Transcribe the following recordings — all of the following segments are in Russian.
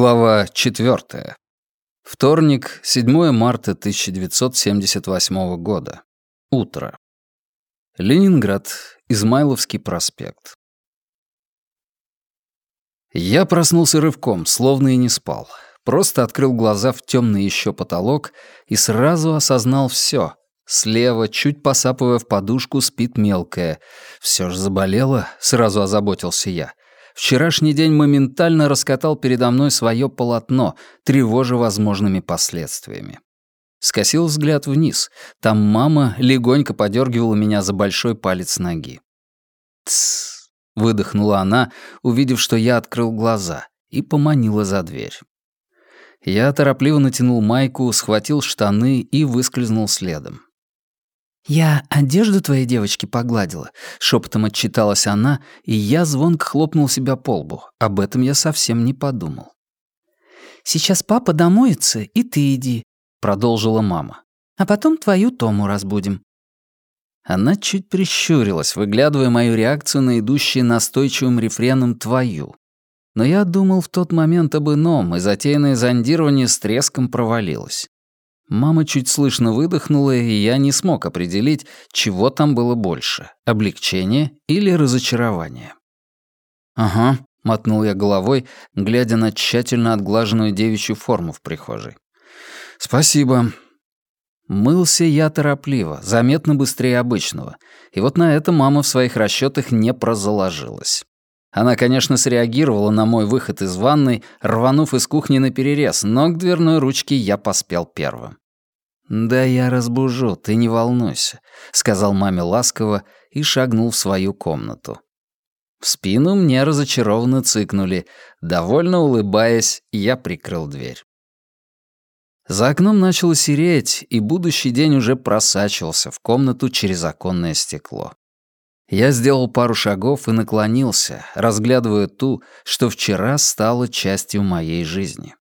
Глава 4. Вторник, 7 марта 1978 года. Утро. Ленинград, Измайловский проспект. Я проснулся рывком, словно и не спал. Просто открыл глаза в темный еще потолок и сразу осознал все. Слева, чуть посапывая в подушку, спит мелкая. Все же заболела, сразу озаботился я. Вчерашний день моментально раскатал передо мной свое полотно, тревожа возможными последствиями. Скосил взгляд вниз. Там мама легонько подергивала меня за большой палец ноги. «Тссс», — выдохнула она, увидев, что я открыл глаза, и поманила за дверь. Я торопливо натянул майку, схватил штаны и выскользнул следом. «Я одежду твоей девочки погладила», — шепотом отчиталась она, и я звонко хлопнул себя по лбу. Об этом я совсем не подумал. «Сейчас папа домоется, и ты иди», — продолжила мама. «А потом твою Тому разбудим». Она чуть прищурилась, выглядывая мою реакцию на идущие настойчивым рефреном «твою». Но я думал в тот момент об ином, и затеянное зондирование с треском провалилось. Мама чуть слышно выдохнула, и я не смог определить, чего там было больше — облегчение или разочарование. «Ага», — мотнул я головой, глядя на тщательно отглаженную девичью форму в прихожей. «Спасибо». Мылся я торопливо, заметно быстрее обычного, и вот на это мама в своих расчетах не прозаложилась. Она, конечно, среагировала на мой выход из ванной, рванув из кухни на перерез, но к дверной ручке я поспел первым. «Да я разбужу, ты не волнуйся», — сказал маме ласково и шагнул в свою комнату. В спину мне разочарованно цыкнули. Довольно улыбаясь, я прикрыл дверь. За окном начало сереть, и будущий день уже просачивался в комнату через оконное стекло. Я сделал пару шагов и наклонился, разглядывая ту, что вчера стала частью моей жизни.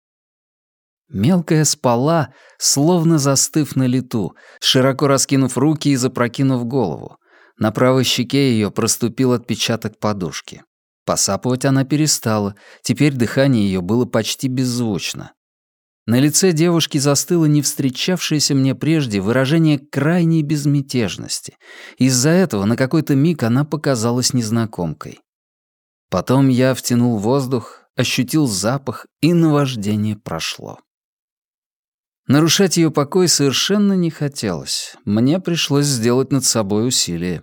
Мелкая спала, словно застыв на лету, широко раскинув руки и запрокинув голову. На правой щеке ее проступил отпечаток подушки. Посапывать она перестала, теперь дыхание ее было почти беззвучно. На лице девушки застыло не встречавшееся мне прежде выражение крайней безмятежности. Из-за этого на какой-то миг она показалась незнакомкой. Потом я втянул воздух, ощутил запах, и наваждение прошло. Нарушать ее покой совершенно не хотелось. Мне пришлось сделать над собой усилие.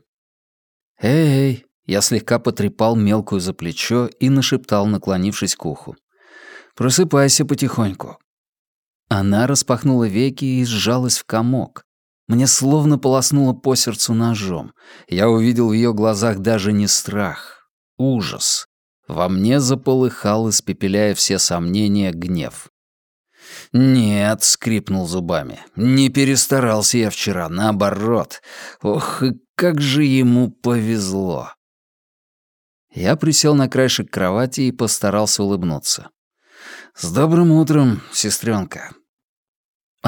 «Эй!» — я слегка потрепал мелкую за плечо и нашептал, наклонившись к уху. «Просыпайся потихоньку». Она распахнула веки и сжалась в комок. Мне словно полоснуло по сердцу ножом. Я увидел в ее глазах даже не страх, ужас. Во мне заполыхал, испепеляя все сомнения, гнев. «Нет», — скрипнул зубами, — «не перестарался я вчера, наоборот. Ох, и как же ему повезло». Я присел на краешек кровати и постарался улыбнуться. «С добрым утром, сестренка.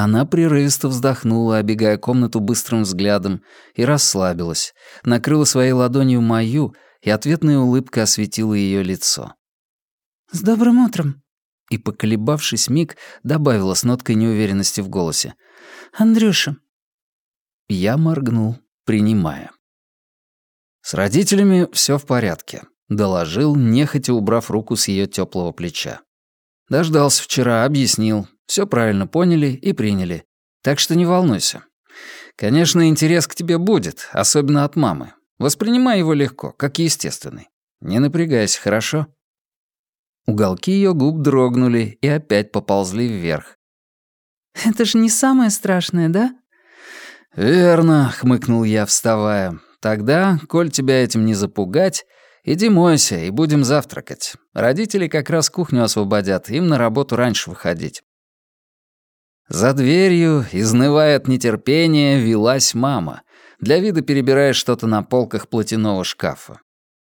Она прерывисто вздохнула, обегая комнату быстрым взглядом, и расслабилась, накрыла своей ладонью мою, и ответная улыбка осветила ее лицо. «С добрым утром», и, поколебавшись миг, добавила с ноткой неуверенности в голосе. «Андрюша». Я моргнул, принимая. «С родителями все в порядке», — доложил, нехотя убрав руку с ее теплого плеча. «Дождался вчера, объяснил. Все правильно поняли и приняли. Так что не волнуйся. Конечно, интерес к тебе будет, особенно от мамы. Воспринимай его легко, как естественный. Не напрягайся, хорошо?» Уголки ее губ дрогнули и опять поползли вверх. «Это же не самое страшное, да?» «Верно», — хмыкнул я, вставая. «Тогда, коль тебя этим не запугать, иди мойся и будем завтракать. Родители как раз кухню освободят, им на работу раньше выходить». За дверью, изнывая от нетерпения, велась мама, для вида перебирая что-то на полках платяного шкафа.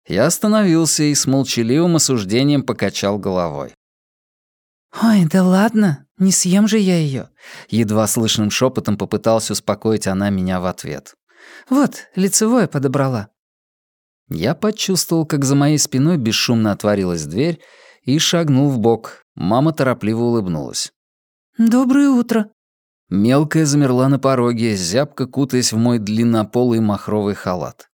Я остановился и с молчаливым осуждением покачал головой. «Ой, да ладно, не съем же я ее. Едва слышным шепотом попыталась успокоить она меня в ответ. «Вот, лицевое подобрала». Я почувствовал, как за моей спиной бесшумно отворилась дверь, и шагнул в бок. Мама торопливо улыбнулась. «Доброе утро». Мелкая замерла на пороге, зябко кутаясь в мой длиннополый махровый халат.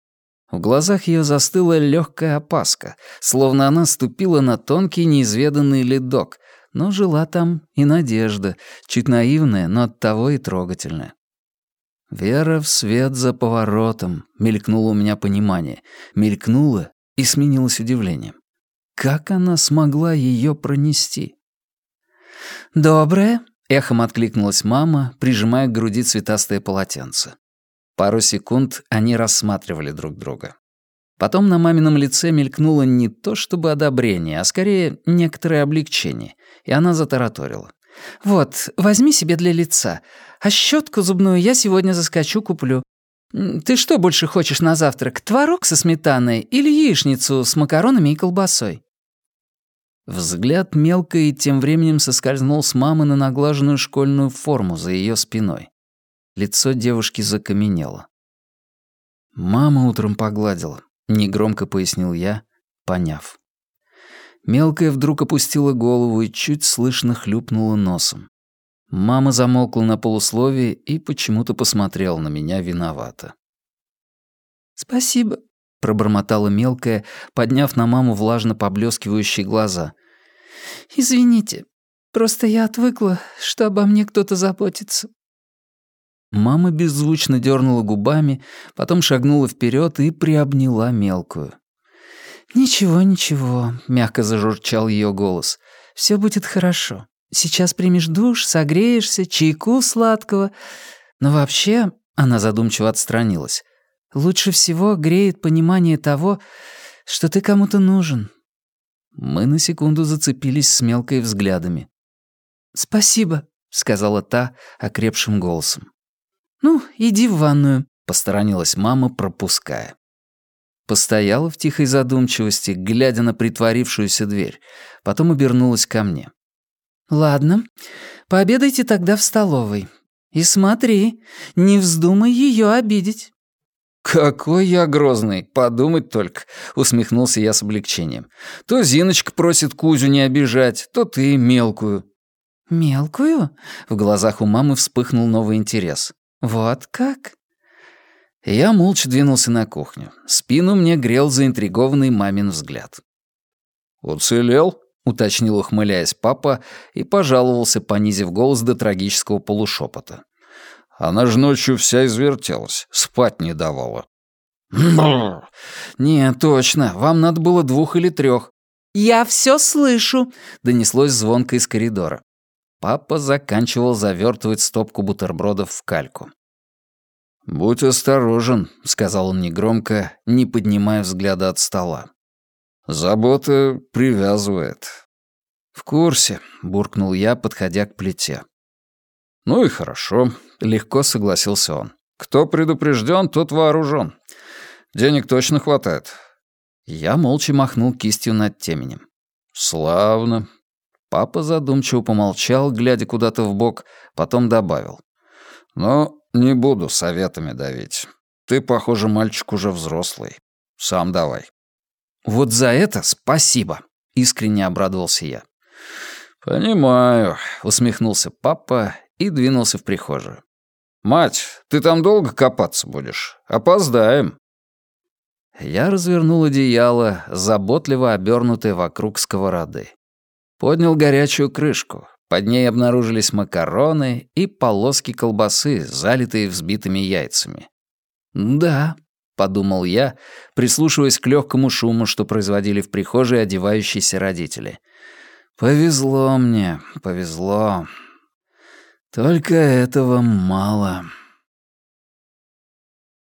В глазах ее застыла легкая опаска, словно она ступила на тонкий неизведанный ледок, но жила там и надежда, чуть наивная, но оттого и трогательная. «Вера в свет за поворотом», — мелькнуло у меня понимание, мелькнуло и сменилось удивлением. Как она смогла ее пронести? «Доброе», — эхом откликнулась мама, прижимая к груди цветастое полотенце. Пару секунд они рассматривали друг друга. Потом на мамином лице мелькнуло не то чтобы одобрение, а скорее некоторое облегчение, и она затараторила. «Вот, возьми себе для лица, а щетку зубную я сегодня заскочу куплю. Ты что больше хочешь на завтрак, творог со сметаной или яичницу с макаронами и колбасой?» Взгляд мелко тем временем соскользнул с мамы на наглаженную школьную форму за ее спиной. Лицо девушки закаменело. «Мама утром погладила», — негромко пояснил я, поняв. Мелкая вдруг опустила голову и чуть слышно хлюпнула носом. Мама замолкла на полусловие и почему-то посмотрела на меня виновато. «Спасибо», — пробормотала мелкая, подняв на маму влажно поблескивающие глаза. «Извините, просто я отвыкла, что обо мне кто-то заботится». Мама беззвучно дернула губами, потом шагнула вперед и приобняла мелкую. «Ничего, ничего», — мягко зажурчал ее голос. «Все будет хорошо. Сейчас примешь душ, согреешься, чайку сладкого. Но вообще...» — она задумчиво отстранилась. «Лучше всего греет понимание того, что ты кому-то нужен». Мы на секунду зацепились с мелкой взглядами. «Спасибо», — сказала та окрепшим голосом. «Ну, иди в ванную», — посторонилась мама, пропуская. Постояла в тихой задумчивости, глядя на притворившуюся дверь, потом обернулась ко мне. «Ладно, пообедайте тогда в столовой. И смотри, не вздумай ее обидеть». «Какой я грозный, подумать только», — усмехнулся я с облегчением. «То Зиночка просит Кузю не обижать, то ты мелкую». «Мелкую?» — в глазах у мамы вспыхнул новый интерес. «Вот как?» Я молча двинулся на кухню. Спину мне грел заинтригованный мамин взгляд. «Уцелел?» — уточнил, ухмыляясь папа, и пожаловался, понизив голос до трагического полушепота. «Она же ночью вся извертелась, спать не давала». «Не, точно, вам надо было двух или трех. «Я все слышу», — донеслось звонко из коридора. Папа заканчивал завертывать стопку бутербродов в кальку. «Будь осторожен», — сказал он негромко, не поднимая взгляда от стола. «Забота привязывает». «В курсе», — буркнул я, подходя к плите. «Ну и хорошо», — легко согласился он. «Кто предупрежден, тот вооружен. Денег точно хватает». Я молча махнул кистью над теменем. «Славно», Папа задумчиво помолчал, глядя куда-то в бок, потом добавил. «Но не буду советами давить. Ты, похоже, мальчик уже взрослый. Сам давай». «Вот за это спасибо», — искренне обрадовался я. «Понимаю», — усмехнулся папа и двинулся в прихожую. «Мать, ты там долго копаться будешь? Опоздаем». Я развернул одеяло, заботливо обернутое вокруг сковороды. Поднял горячую крышку. Под ней обнаружились макароны и полоски колбасы, залитые взбитыми яйцами. «Да», — подумал я, прислушиваясь к легкому шуму, что производили в прихожей одевающиеся родители. «Повезло мне, повезло. Только этого мало».